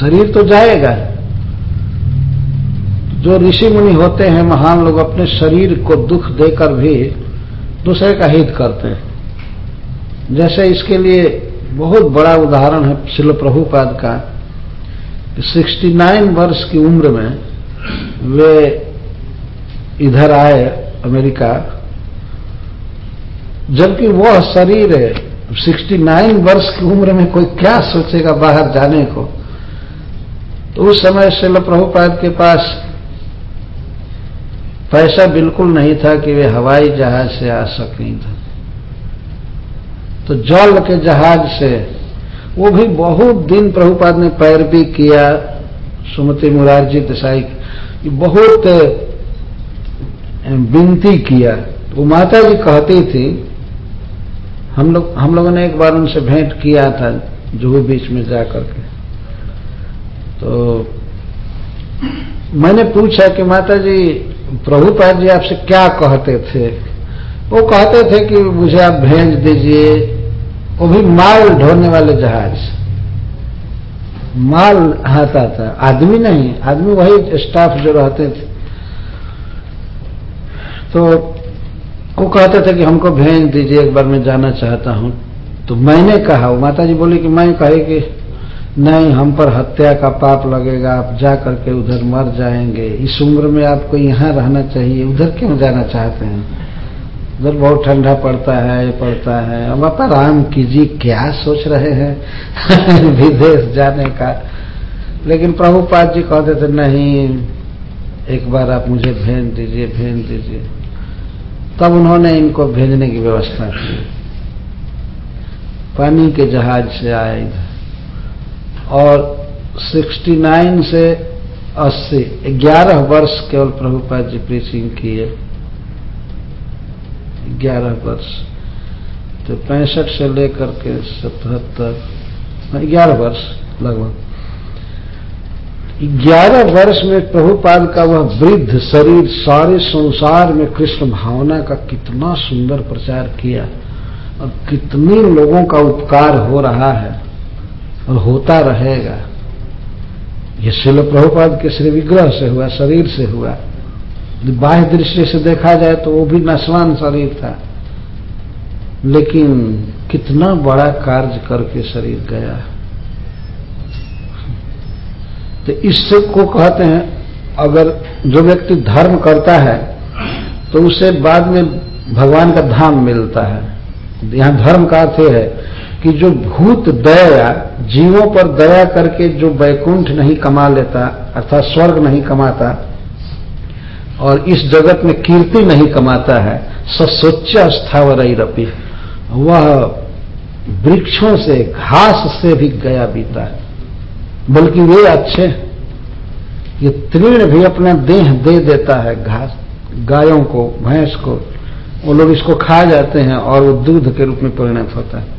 शरीर तो जाएगा। जो ऋषि मुनि होते हैं, महान लोग अपने शरीर को दुख देकर भी दूसरे का हित करते हैं। जैसे इसके लिए बहुत बड़ा उदाहरण है शिल प्रभुपाद का। 69 वर्ष की उम्र में वे इधर आए अमेरिका। जबकि वह शरीर है 69 वर्ष की उम्र में कोई क्या सोचेगा बाहर जाने को? तो उस समय शिल प्रभुपाद के पास पैसा बिल्कुल नहीं था कि वे हवाई जहाज़ से आ सकें तो जल के जहाज़ से वो भी बहुत दिन प्रभुपाद ने पैर भी किया, सुमति मुरारजी देसाई बहुत विनती किया। वो माता जी कहती थी, हम लोग, हम लोगों ने एक बार उनसे भेंट किया था, जो बीच में जाकर के। तो मैंने पूछा कि माता जी प्रभुपाद जी आपसे क्या कहते थे? वो कहते थे कि मुझे आप भेज दीजिए, वो भी माल ढोने वाले जहाज़ माल आता था, आदमी नहीं, आदमी वही स्टाफ जो रहते थे। तो वो कहते थे कि हमको भेज दीजिए, एक बार मैं जाना चाहता हूँ। तो मैंने कहा, वो माता जी बोली कि मैं कहे कि नहीं, हम पर हत्या का पाप लगेगा, आप जा करके उधर मर जाएँगे। इस उम्र में आपको यहाँ रहना चाहिए, उधर क्यों जाना चाहते हैं? उधर बहुत ठंडा पड़ता है, ये पड़ता है। अब आप आराम कीजिए, क्या सोच रहे हैं? विदेश जाने का। लेकिन प्रभुपाद जी कहते थे, नहीं, एक बार आप मुझे भेज दीजिए भेज दीजिए। तब उन्होंने इनको भेजने की व्यवस्था की। पानी के जहाज़ से आए इधर। और 69 से 80 11 वर्ष केवल प्रभुपाद जी प्रीचिंग किए। ग्यारह वर्ष। तो पैंसठ से लेकर के सतहत्तर ग्यारह वर्ष लगभग। ग्यारह वर्ष में प्रभुपाद का वह वृद्ध शरीर सारे संसार में कृष्ण भावना का कितना सुंदर प्रचार किया और कितने लोगों का उपकार हो रहा है। और होता रहेगा। ये शिल प्रभुपाद के श्री विग्रह से हुआ, शरीर से हुआ। बाह्य दृष्टि से देखा जाए तो वो भी नस्वान शरीर था। लेकिन कितना बड़ा कार्य करके शरीर गया। तो इससे को कहते हैं, अगर जो व्यक्ति धर्म करता है तो उसे बाद में भगवान का धाम मिलता है। यहाँ धर्म का अर्थ है कि जो भूत दया जीवों पर दया करके जो वैकुंठ नहीं कमा लेता, अर्थात स्वर्ग नहीं कमाता, और इस जगत में कीर्ति नहीं कमाता है, ससोच्च स्थावर रपी वह वृक्षों से, घास से भी गया बीता है। बल्कि वे अच्छे ये तृण भी अपना देह दे देता है, घास, गायों को, भैंस को। वो लोग इसको खा जाते हैं और वो दूध के रूप में परिणत होता है।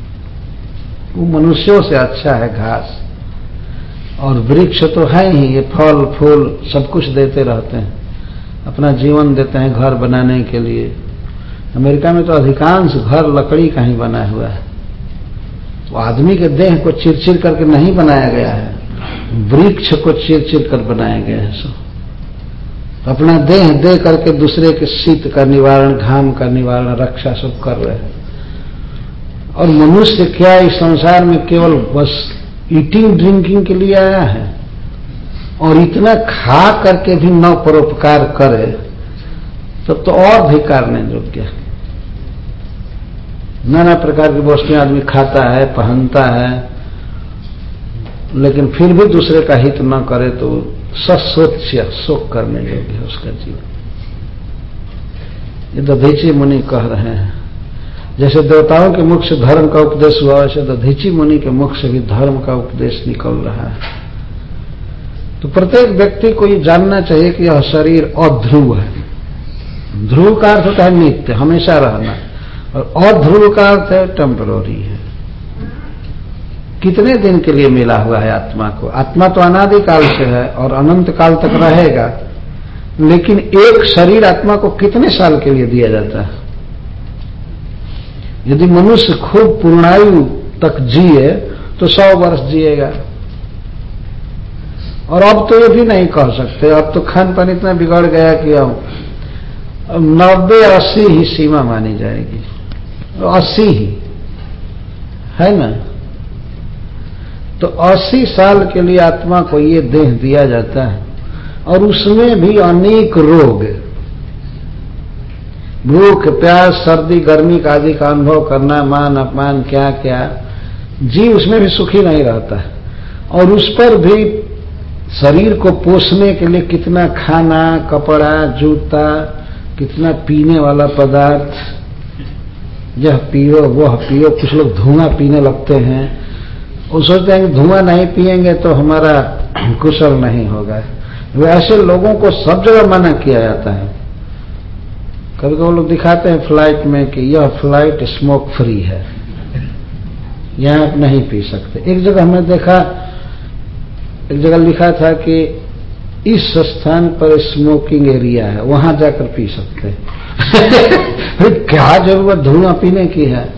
वो मनुष्यों से अच्छा है घास। और वृक्ष तो है ही, ये फल, फूल सब कुछ देते रहते हैं। अपना जीवन देते हैं घर बनाने के लिए। अमेरिका में तो अधिकांश घर लकड़ी का ही बना हुआ है। वो आदमी के देह को चिरचिर करके नहीं बनाया गया है। वृक्ष को चिरचिर कर बनाया गया है सो तो अपना देह दे करके दूसरे के शीत का निवारण, घाम का निवारण, रक्षा सब कर रहे हैं। और मनुष्य क्या इस संसार में केवल बस ईटिंग ड्रिंकिंग के लिए आया है? और इतना खा करके भी न परोपकार करे तब तो, तो और भी करने योग्य नाना प्रकार की वस्तुएँ आदमी खाता है पहनता है लेकिन फिर भी दूसरे का हित न करे तो ससोच शोक करने योग्य है उसका जीवन। ये दधीची मुनि कह रहे हैं जैसे देवताओं के मुख से धर्म का उपदेश हुआ, वैसे दधीची मुनि के मुख से भी धर्म का उपदेश निकल रहा है। तो प्रत्येक व्यक्ति को ये जानना चाहिए कि यह शरीर अध्रुव है। ध्रुव का अर्थ होता है नित्य, हमेशा रहना। और अध्रुव का अर्थ है टेम्पररी है। कितने दिन के लिए मिला हुआ है आत्मा को? आत्मा तो अनादिकाल से है और अनंत काल तक रहेगा। लेकिन एक शरीर आत्मा को कितने साल के लिए दिया जाता है? यदि मनुष्य खूब पूर्णायु तक जिए तो सौ वर्ष जिएगा। और अब तो ये भी नहीं कह सकते। अब तो खान पान इतना बिगड़ गया कि अब नब्बे, अस्सी ही सीमा मानी जाएगी। अस्सी ही। है ना? तो अस्सी साल के लिए आत्मा को ये देह दिया जाता है। और उसमें भी अनेक रोग भूख, प्यास, सर्दी, गर्मी का आदि का अनुभव करना, मान, अपमान, क्या क्या जीव उसमें भी सुखी नहीं रहता है। और उस पर भी शरीर को पोषने के लिए कितना खाना, कपड़ा, जूता, कितना पीने वाला पदार्थ, यह पियो, वह पियो, कुछ लोग धुआँ पीने लगते हैं। वो सोचते हैं कि धुआँ नहीं पिएँगे तो हमारा कुशल नहीं होगा। वैसे लोगों को सब जगह मना किया जाता है। कभी कभी लोग दिखाते हैं फ़्लाइट में कि यह फ़्लाइट स्मोक फ्री है। यहाँ आप नहीं पी सकते। एक जगह हमने देखा, एक जगह लिखा था कि इस स्थान पर स्मोकिंग एरिया है, वहाँ जाकर पी सकते हैं। क्या ज़रूरत धुआँ पीने की है?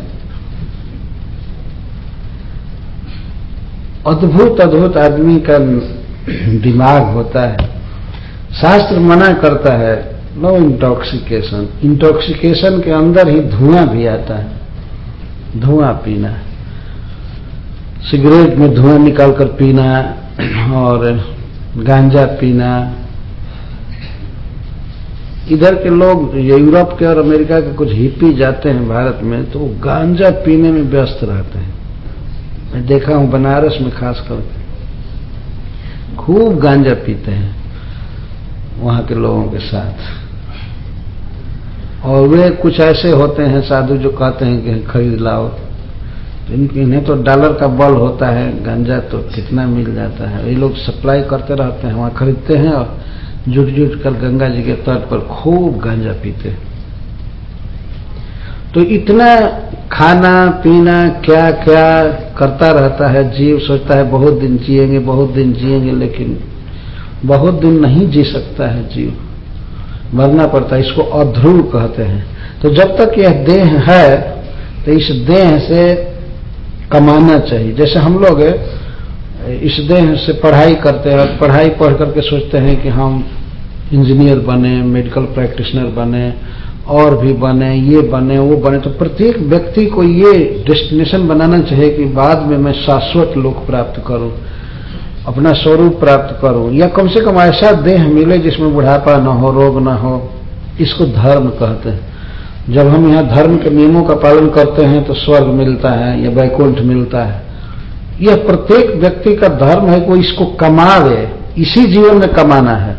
अद्भुत अद्भुत आदमी का दिमाग होता है। शास्त्र मना करता है नो इंटॉक्सिकेशन इंटॉक्सिकेशन के अंदर ही धुआँ भी आता है। धुआँ पीना। सिगरेट में धुआँ निकालकर पीना और गांजा पीना। इधर के लोग यूरोप के और अमेरिका के कुछ हिपी जाते हैं भारत में तो गांजा पीने में व्यस्त रहते हैं। मैं देखा हूँ बनारस में खास करके खूब गांजा पीते हैं। वहाँ के लोगों के साथ। और वे कुछ ऐसे होते हैं साधु जो कहते हैं कि खरीद लाओ। तो इन्हें तो डॉलर का बल होता है, गांजा तो कितना मिल जाता है। ये लोग सप्लाई करते रहते हैं, वहाँ खरीदते हैं और जुट जुट कर गंगा जी के तट पर खूब गांजा पीते हैं। तो इतना खाना, पीना, क्या क्या करता रहता है, जीव सोचता है, बहुत दिन जिएँगे, बहुत दिन जिएँगे, लेकिन बहुत दिन नहीं जी सकता है जीव। मरना पड़ता है, इसको अध्रुव कहते हैं। तो जब तक यह देह है तो इस देह से कमाना चाहिए। जैसे हम लोग इस देह से पढ़ाई करते हैं, पढ़ाई पढ़ करके सोचते हैं कि हम इंजीनियर बने, मेडिकल प्रैक्टिशनर बने, और भी बने, ये बने, वो बने तो प्रत्येक व्यक्ति को ये डेस्टिनेशन बनाना चाहिए कि बाद में मैं शाश्वत लोक प्राप्त करूँ। अपना स्वरूप प्राप्त करो। या कम से कम ऐसा देह मिले जिसमें बुढ़ापा ना हो, रोग ना हो, इसको धर्म कहते हैं। जब हम यहाँ धर्म के नियमों का पालन करते हैं तो स्वर्ग मिलता है या वैकुंठ मिलता है। यह प्रत्येक व्यक्ति का धर्म है कि इसको कमावे इसी जीवन में कमाना है।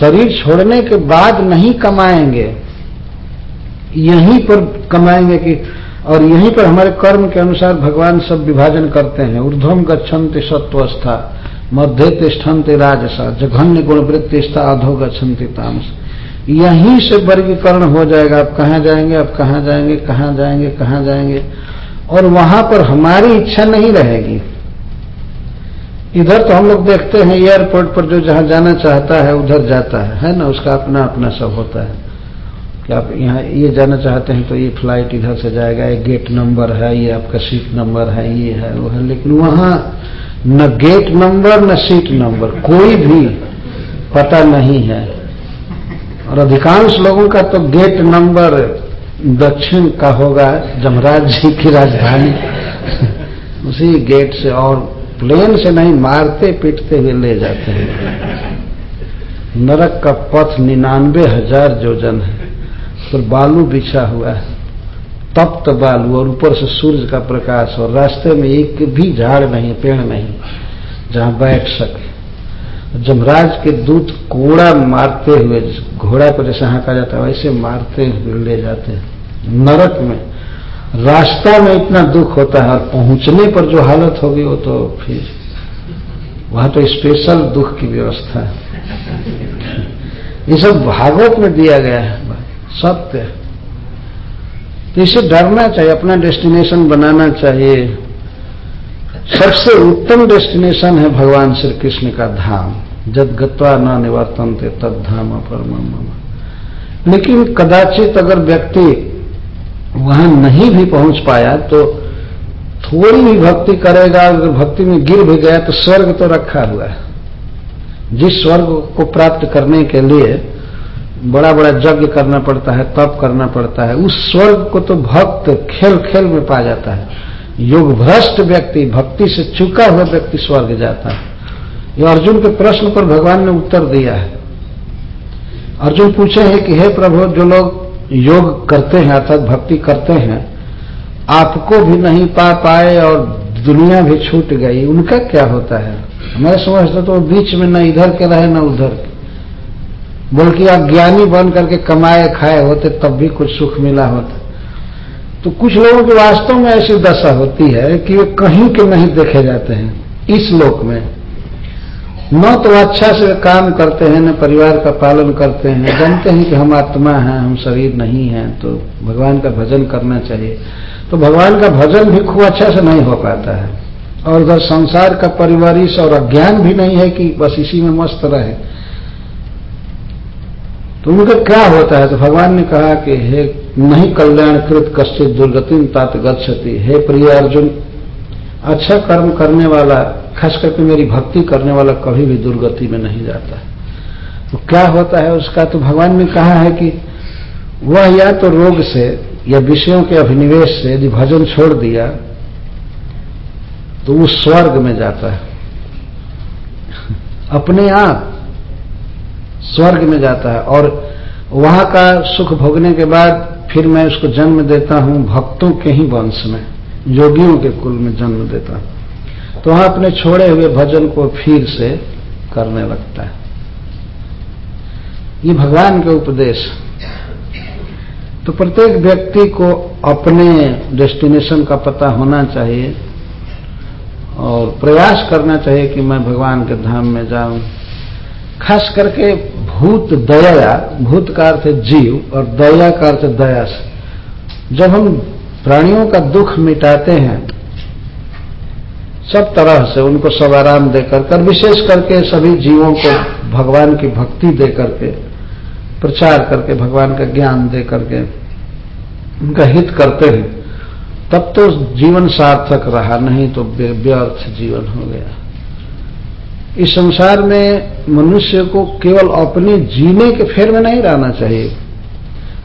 शरीर छोड़ने के बाद नहीं कमाएँगे। यहीं पर कमाएँगे कि और यहीं पर हमारे कर्म के अनुसार भगवान सब विभाजन करते हैं। ऊर्ध्वम गच्छन्ति सत्वस्था मध्य तिष्ठन्ति राजसा, जघन्य गुण वृत्तिस्था अधो गच्छन्ति तामस। यहीं से वर्गीकरण हो जाएगा। आप कहाँ जाएँगे? आप कहाँ जाएँगे? कहाँ जाएँगे? कहाँ जाएँगे? और वहाँ पर हमारी इच्छा नहीं रहेगी। इधर तो हम लोग देखते हैं, एयरपोर्ट पर जो जहाँ जाना चाहता है, उधर जाता है। है ना? उसका अपना अपना सब होता है। कि आप यहाँ ये जाना चाहते हैं तो ये फ़्लाइट इधर से जाएगा, ये गेट नंबर है, ये आपका सीट नंबर है, ये है, वो है, लेकिन वहाँ न गेट नंबर, न सीट नंबर, कोई भी पता नहीं है। और अधिकांश लोगों का तो गेट नंबर दक्षिण का होगा, जमराज जी की राजधानी। उसी गेट से और प्लेन से नहीं, मारते पीटते हुए ले जाते हैं। नरक का पथ निन्यानवे हज़ार जोजन है। पर बालू बिछा हुआ है। तप्त बालू और ऊपर से सूर्य का प्रकाश और रास्ते में एक भी झाड़ नहीं, पेड़ नहीं, जहाँ बैठ सके। जमराज के दूत कोड़ा मारते हुए घोड़ा को जैसे हाँका जाता है, वैसे मारते हुए ले जाते हैं। नरक में, रास्ता में इतना दुख होता है, और पहुँचने पर जो हालत होगी, वो तो फिर वहाँ तो स्पेशल दुख की व्यवस्था है। ये सब भागवत में दिया गया है। सत्य तो इसे डरना चाहिए, अपना डेस्टिनेशन बनाना चाहिए। सबसे उत्तम डेस्टिनेशन है भगवान श्री कृष्ण का धाम। जद गत्वा न निवर्तन थे तद धाम परम लेकिन कदाचित अगर व्यक्ति वहाँ नहीं भी पहुँच पाया तो थोड़ी भी भक्ति करेगा, अगर भक्ति में गिर भी गया तो स्वर्ग तो रखा हुआ है। जिस स्वर्ग को प्राप्त करने के लिए बड़ा बड़ा यज्ञ करना पड़ता है, तप करना पड़ता है। उस स्वर्ग को तो भक्त खेल खेल में पा जाता है। योग भ्रष्ट व्यक्ति, भक्ति से चुका हुआ व्यक्ति स्वर्ग जाता है। ये अर्जुन के प्रश्न पर भगवान ने उत्तर दिया है। अर्जुन पूछे हैं कि, हे प्रभु, जो लोग योग करते हैं, अर्थात भक्ति करते हैं, आपको भी नहीं पा पाए और दुनिया भी छूट गई, उनका क्या होता है? मैं समझता तो बीच में न इधर के रहे, न उधर के। बल्कि आप ज्ञानी बन करके कमाए, खाए होते, तब भी कुछ सुख मिला होता। तो कुछ लोगों की वास्तव में ऐसी दशा होती है कि वे कहीं के नहीं देखे जाते हैं, इस लोक में। न तो अच्छा से काम करते हैं, न परिवार का पालन करते हैं। जानते हैं कि हम आत्मा हैं, हम शरीर नहीं हैं तो भगवान का भजन करना चाहिए। तो भगवान का भजन भी खूब अच्छा से नहीं हो पाता है। और उधर संसार का परिवारिश और अज्ञान भी नहीं है कि बस इसी में मस्त रहे। तो उनका क्या होता है? तो भगवान ने कहा कि हे नहीं कल्याण कृत कश्चित दुर्गति तात गति हे प्रिय अर्जुन अच्छा कर्म करने वाला, खास करके मेरी भक्ति करने वाला कभी भी दुर्गति में नहीं जाता तो क्या होता है उसका? तो भगवान ने कहा है कि वह या तो रोग से या विषयों के अभिनिवेश से यदि भजन छोड़ दिया तो वो स्वर्ग में जाता है। अपने आप स्वर्ग में जाता है और वहाँ का सुख भोगने के बाद फिर मैं उसको जन्म देता हूँ भक्तों के ही वंश में, योगियों के कुल में जन्म देता हूँ। तो वहाँ अपने छोड़े हुए भजन को फिर से करने लगता है। ये भगवान के उपदेश। तो प्रत्येक व्यक्ति को अपने डेस्टिनेशन का पता होना चाहिए और प्रयास करना चाहिए कि मैं भगवान के धाम में जाऊँ। खास करके भूत दया, भूत का अर्थ जीव और दया का अर्थ दया से। जब हम प्राणियों का दुख मिटाते हैं, सब तरह से उनको सब आराम देकर कर, विशेष करके सभी जीवों को भगवान की भक्ति दे करके प्रचार करके, भगवान का ज्ञान दे करके उनका हित करते हैं, तब तो जीवन सार्थक रहा, नहीं तो व्यर्थ जीवन हो गया। इस संसार में मनुष्य को केवल अपने जीने के फेर में नहीं रहना चाहिए।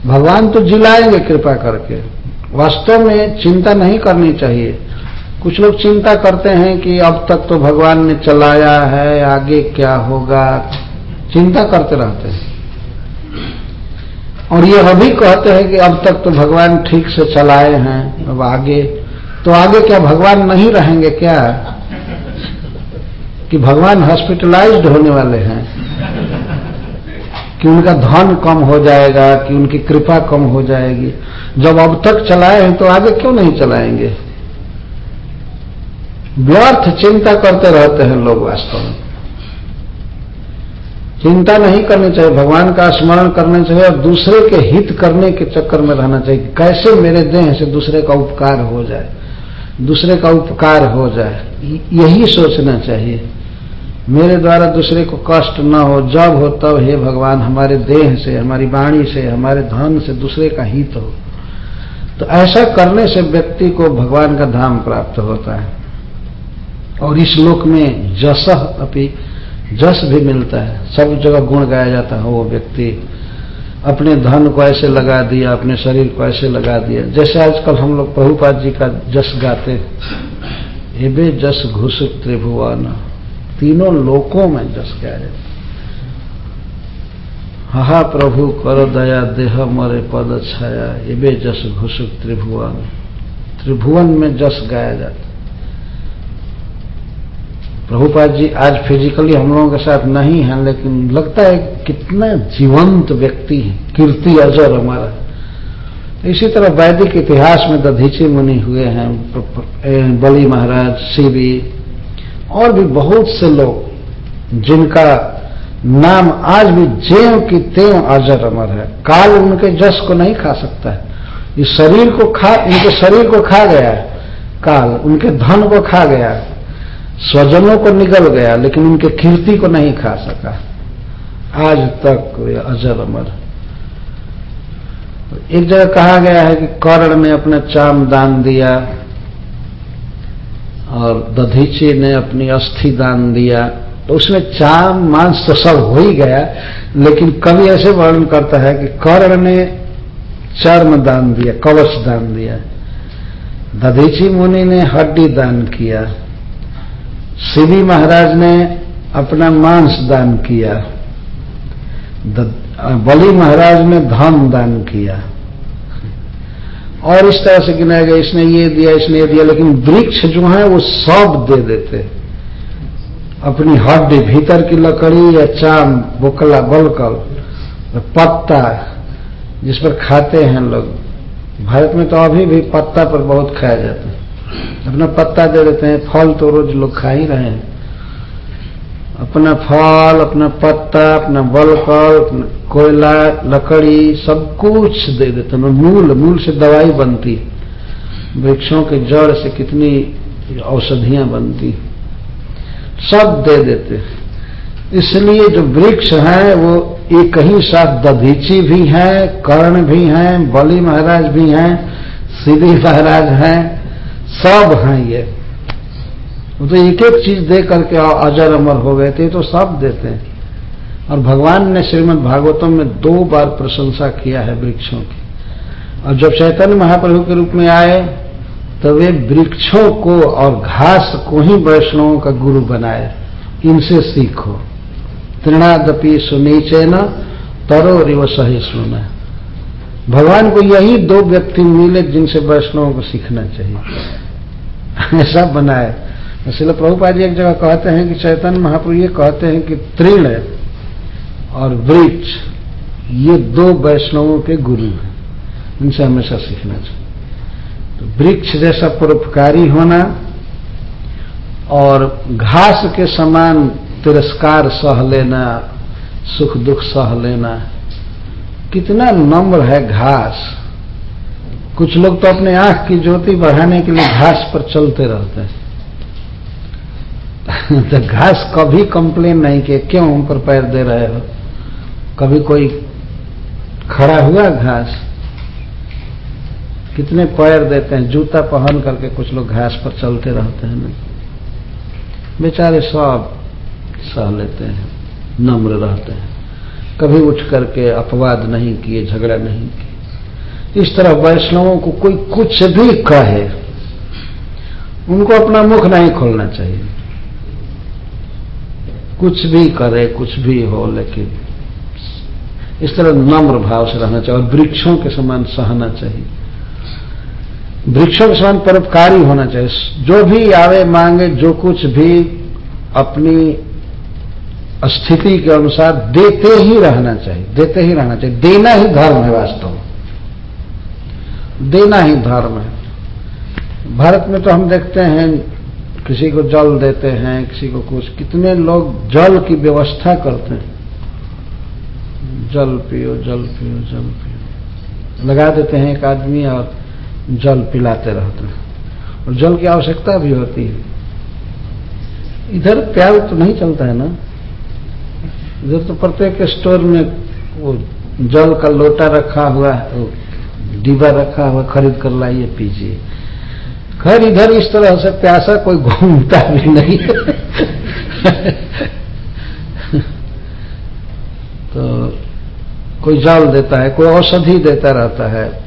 भगवान तो जिलाएँगे कृपा करके। वास्तव में चिंता नहीं करनी चाहिए। कुछ लोग चिंता करते हैं कि अब तक तो भगवान ने चलाया है, आगे क्या होगा? चिंता करते रहते हैं। और ये अभी कहते हैं कि अब तक तो भगवान ठीक से चलाए हैं, अब आगे तो आगे क्या भगवान नहीं रहेंगे क्या? कि भगवान हॉस्पिटलाइज्ड होने वाले हैं, कि उनका धन कम हो जाएगा, कि उनकी कृपा कम हो जाएगी। जब अब तक चलाए हैं तो आगे क्यों नहीं चलाएँगे? व्यर्थ चिंता करते रहते हैं लोग वास्तव में। चिंता नहीं करनी चाहिए, भगवान का स्मरण करना चाहिए और दूसरे के हित करने के चक्कर में रहना चाहिए। कैसे मेरे देह से दूसरे का उपकार हो जाए? दूसरे का उपकार हो जाए? यही सोचना चाहिए। मेरे द्वारा दूसरे को कष्ट न हो, जब हो तब हे भगवान, हमारे देह से, हमारी वाणी से, हमारे धन से दूसरे का हित हो। तो ऐसा करने से व्यक्ति को भगवान का धाम प्राप्त होता है। और इस लोक में जस अपनी जस भी मिलता है। सब जगह गुण गाया जाता है वो व्यक्ति। अपने धन को ऐसे लगा दिया, अपने शरीर को ऐसे लगा दिया। जैसे आजकल हम लोग प्रभुपाद जी का जस गाते एबे जस घुस त्रिभुवन। तीनों लोकों में जस क्या है। हा प्रभु, कर दया, देह, मरे, पद, छाया, ये जस घुसुक त्रिभुवन। त्रिभुवन में जस गाया जाता प्रभुपाद जी, आज फिजिकली हम लोगों के साथ नहीं है, लेकिन लगता है कितना जीवंत व्यक्ति है। कीर्ति अजर हमारा। इसी तरह वैदिक इतिहास में दधीची मुनि हुए हैं बली महाराज, शिवी और भी बहुत से लोग जिनका नाम आज भी जेव की तेव अजर अमर है। काल उनके जस को नहीं खा सकता है। इस शरीर को खा, इनके शरीर को खा गया है। काल उनके धन को खा गया स्वजनों को निगल गया, लेकिन उनके कीर्ति को नहीं खा सका। आज तक वे अजर अमर एक जगह कहा गया है कि कर्ण ने अपना चाम दान दिया। और दधीची ने अपनी अस्थि दान दिया। तो उसमें चाम मांस तो सब हो ही गया, लेकिन कवि ऐसे वर्णन करता है कि कर्ण ने चर्म दान दिया, कवच दान दिया। दधीची मुनि ने हड्डी दान किया। शिवी महाराज ने अपना मांस दान किया। बलि महाराज ने धन दान किया। और इस तरह से गिनाया गया, इसने ये दिया, इसने ये दिया, लेकिन वृक्ष जो है वो सब दे देते अपनी हड्डी भीतर की लकड़ी या चाम बोकला, बलकल, पत्ता, जिस पर खाते हैं लोग। भारत में तो अभी भी पत्ता पर बहुत खाया जाता है। अपना पत्ता दे देते हैं, फल तो रोज लोग खा ही रहे हैं। अपना फल, अपना पत्ता, अपना बलकल अपना कोयला, लकड़ी, सब कुछ दे देते हैं। मूल मूल से दवाई बनती है। वृक्षों के जड़ से कितनी औषधियाँ बनती सब दे देते इसलिए जो वृक्ष है, वो एक ही साथ दधीची भी है, कर्ण भी हैं, बलि महाराज भी हैं सीधी महाराज हैं, सब हैं ये। तो एक एक चीज़ दे करके अजर अमर हो गए थे तो सब देते हैं। और भगवान ने श्रीमद भागवतम में दो बार प्रशंसा किया है वृक्षों की। और जब चैतन्य महाप्रभु के रूप में आए तो वे वृक्षों को और घास को ही वैष्णवों का गुरु बनाए। इनसे सीखो। तृणादपि सुनीचे न तरो रिव सुना। भगवान को यही दो व्यक्ति मिले जिनसे वैष्णवों को सीखना चाहिए। ऐसा बनाए। इसलिए प्रभुपा जी एक जगह कहते हैं कि चैतन्य महाप्रभु ये कहते हैं कि तृण और वृक्ष, ये दो वैष्णवों के गुरु हैं। इनसे हमेशा सीखना चाहिए। तो वृक्ष जैसा परोपकारी होना और घास के समान तिरस्कार सह लेना, सुख दुख सह लेना, कितना नम्र है घास। कुछ लोग तो अपने आँख की ज्योति बढ़ाने के लिए घास पर चलते रहते हैं। तो घास कभी कंप्लेन नहीं किए क्यों उन पर पैर दे रहे हो? कभी कोई खड़ा हुआ घास? कितने पैर देते हैं? जूता पहन करके कुछ लोग घास पर चलते रहते हैं ना। बेचारे सब सह लेते हैं, नम्र रहते हैं। कभी उठ करके अपवाद नहीं किए, झगड़ा नहीं किए। इस तरह वैष्णवों को कोई कुछ भी कहे, उनको अपना मुख नहीं खोलना चाहिए। कुछ भी करे, कुछ भी हो, लेकिन इस तरह नम्र भाव से रहना चाहिए और वृक्षों के समान सहना चाहिए। वृक्षों के समान परोपकारी होना चाहिए। जो भी आवे, मांगे, जो कुछ भी अपनी स्थिति के अनुसार देते ही रहना चाहिए। देते ही रहना चाहिए। देना ही धर्म है वास्तव में। देना ही धर्म है। भारत में तो हम देखते हैं किसी को जल देते हैं, किसी को कुछ। कितने लोग जल की व्यवस्था करते हैं। जल पियो जल पियो जल पियो। लगा देते हैं एक आदमी और जल पिलाते रहते हैं। और जल की आवश्यकता भी होती है। इधर प्याल तो नहीं चलता है ना? इधर तो प्रत्येक स्टोर में वो जल का लोटा रखा हुआ डिब्बा रखा हुआ खरीद कर लाइए, पीजिए। खैर इधर इस तरह से प्यासा कोई घूमता भी नहीं। तो कोई जल देता है, कोई औषधि देता रहता है,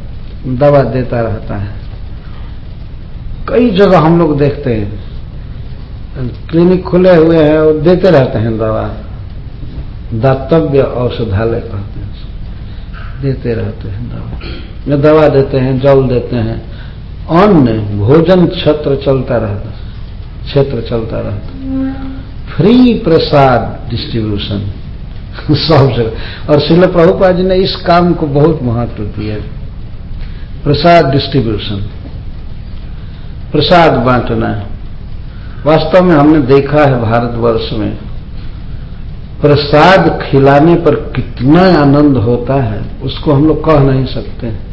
दवा देता रहता है। कई जगह हम लोग देखते हैं, क्लिनिक खुले हुए हैं और देते रहते हैं दवा। दातव्य औषधालय कहते हैं। देते रहते हैं दवा। दवा देते हैं, जल देते हैं। अन्न भोजन क्षेत्र चलता रहता, क्षेत्र चलता रहता। फ्री प्रसाद डिस्ट्रीब्यूशन सब जगह। और शिल प्रभुपा जी ने इस काम को बहुत महत्व दिया। प्रसाद डिस्ट्रीब्यूशन प्रसाद बांटना। वास्तव में हमने देखा है भारतवर्ष में प्रसाद खिलाने पर कितना आनंद होता है, उसको हम लोग कह नहीं सकते। हैं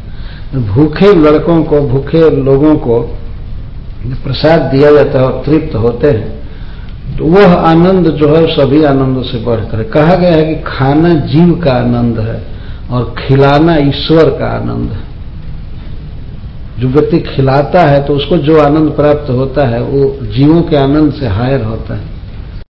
भूखे लड़कों को, भूखे लोगों को प्रसाद दिया जाता है और तृप्त होते हैं तो वह आनंद जो है सभी आनंदों से बढ़कर कहा गया है कि खाना जीव का आनंद है और खिलाना ईश्वर का आनंद है। जो व्यक्ति खिलाता है तो उसको जो आनंद प्राप्त होता है, वो जीवों के आनंद से हायर होता है।